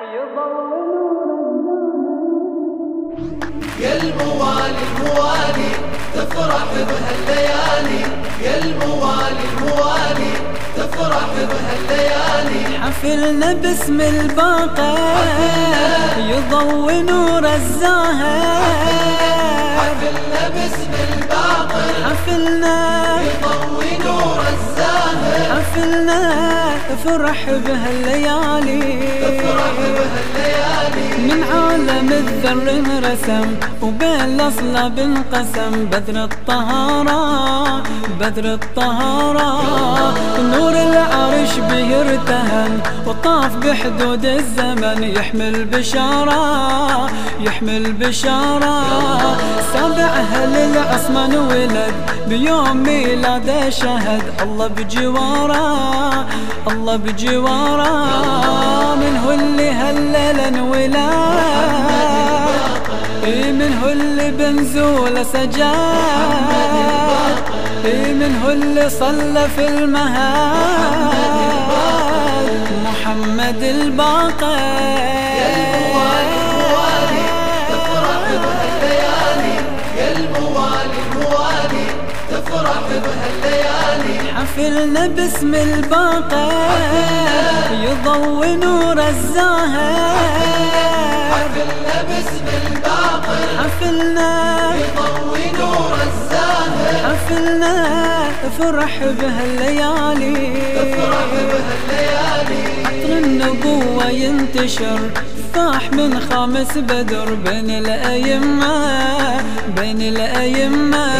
يا الموالي الموالي تفرح بهالليالي يا الموالي الموالي تفرح بهالليالي حفلنا باسم الباقر يضوي نور الزاهر. حفلنا باسم الباقر حفلنا يضوي نور الزاهر. حفلنا فرح بهالليالي. تفرح بهالليالي من عالم الذر انرسم وبين الاصلاب انقسم بدر الطهارة بدر الطهارة. نور العرش به ارتهن وطاف بحدود الزمن يحمل بشارة يحمل بشارة. سابع أهل العصمة ولد بيوم ميلاده شهد الله بجواره الله بجواره من هو اللي هلل انولاد إي من هو اللي بنزول سجاد إي من هو اللي صلى في المهاد؟ محمد الموالي حفلنا باسم الباقر يضوي نور الزاهر حفلنا باسم الباقر حفلنا يضوي نور الزاهر حفلنا فرح بهالليالي تفرح بهالليالي عطر النبوة ينتشر فاح من خامس بدر بين الأيمة بين الأيمة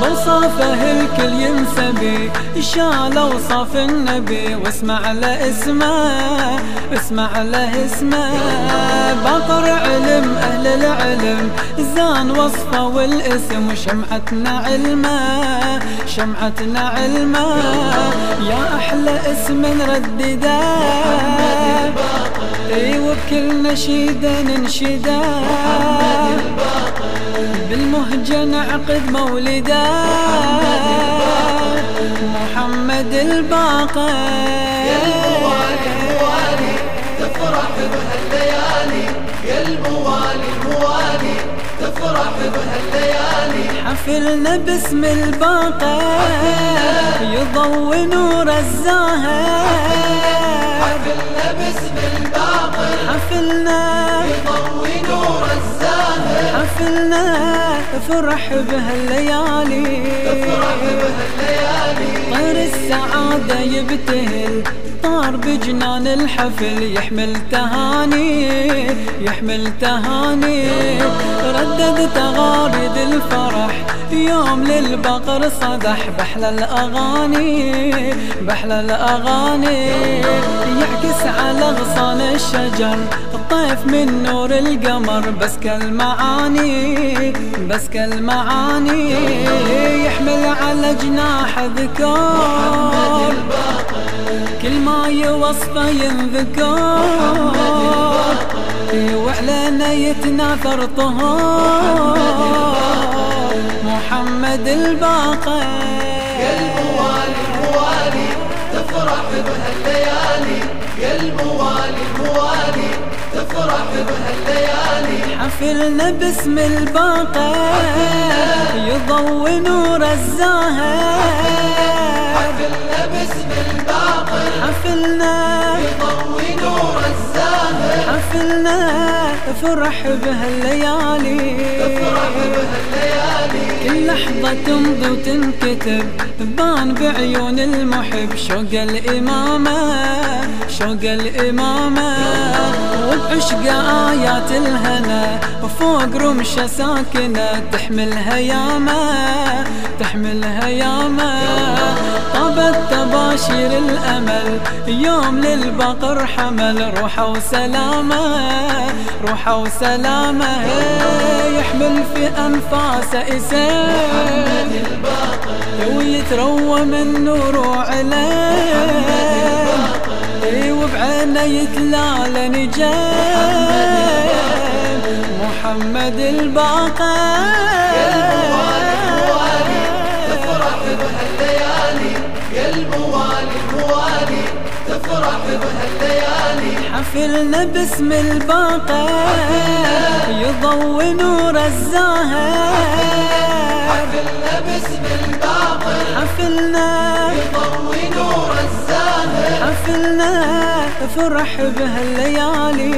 بوصافه الكل ينسبي شال اوصاف النبي واسمع له اسمه اسمع له اسمه. باطر علم أهل العلم زان وصفه والاسم وشمعتنا علمه شمعتنا علمه. يا أحلى اسم نردده إي وبكل نشيده ننشده. بالمهجة نعقد مولده محمد الباقر. الموالي الموالي تفرح بهالليالي يا الموالي الموالي تفرح بهالليالي حفلنا باسم الباقر. يضوي نور الزاهر حفلنا باسم الباقر. حفلنا حفلنا فرح بهالليالي. تفرح بهالليالي. طير السعادة يبتهل طار بجنان الحفل يحمل تهاني يحمل تهاني. ردد تغاريد الفرح يوم للبقر صدح بحلى الأغاني بحلى الأغاني. يعكس على غصان الشجر الطيف من نور القمر بس كالمعاني بس كالمعاني يحمل على جناح ذكر كل ما يوصفه ينذكر وعلينا يتناثر طهور. محمد الباقر يا الموالي الموالي تفرح بهالليالي. يا الموالي الموالي تفرح بهالليالي حفلنا باسم الباقر يضوي نور الزاهر. حفلنا باسم حفلنا. يضوي نور الزاهر. حفلنا. فرح بهالليالي. تفرح بهالليالي. كل لحظة تمضي وتنكتب بان بعيون المحب. شوق الإمامة شوق الإمامة. وبعشق آيات الهنا وفوق رمشة ساكنة. تحمل هيامة تحمل هيامة. طابت تباشير الأمل يوم للبقر حمل. روحه وسلامة روحه وسلامة. يحمل في أنفاسه إسان ويتروى من نور اي وبعينه يتلالى نجم محمد الباقر. تفرح بهالليالي يا الموالي الموالي تفرح بهالليالي. حفلنا باسم الباقر يضوي نور الزاهر حفلنا باسم الباقر حفلنا. يضوي نور الزاهر حفلنا. فرح بهالليالي.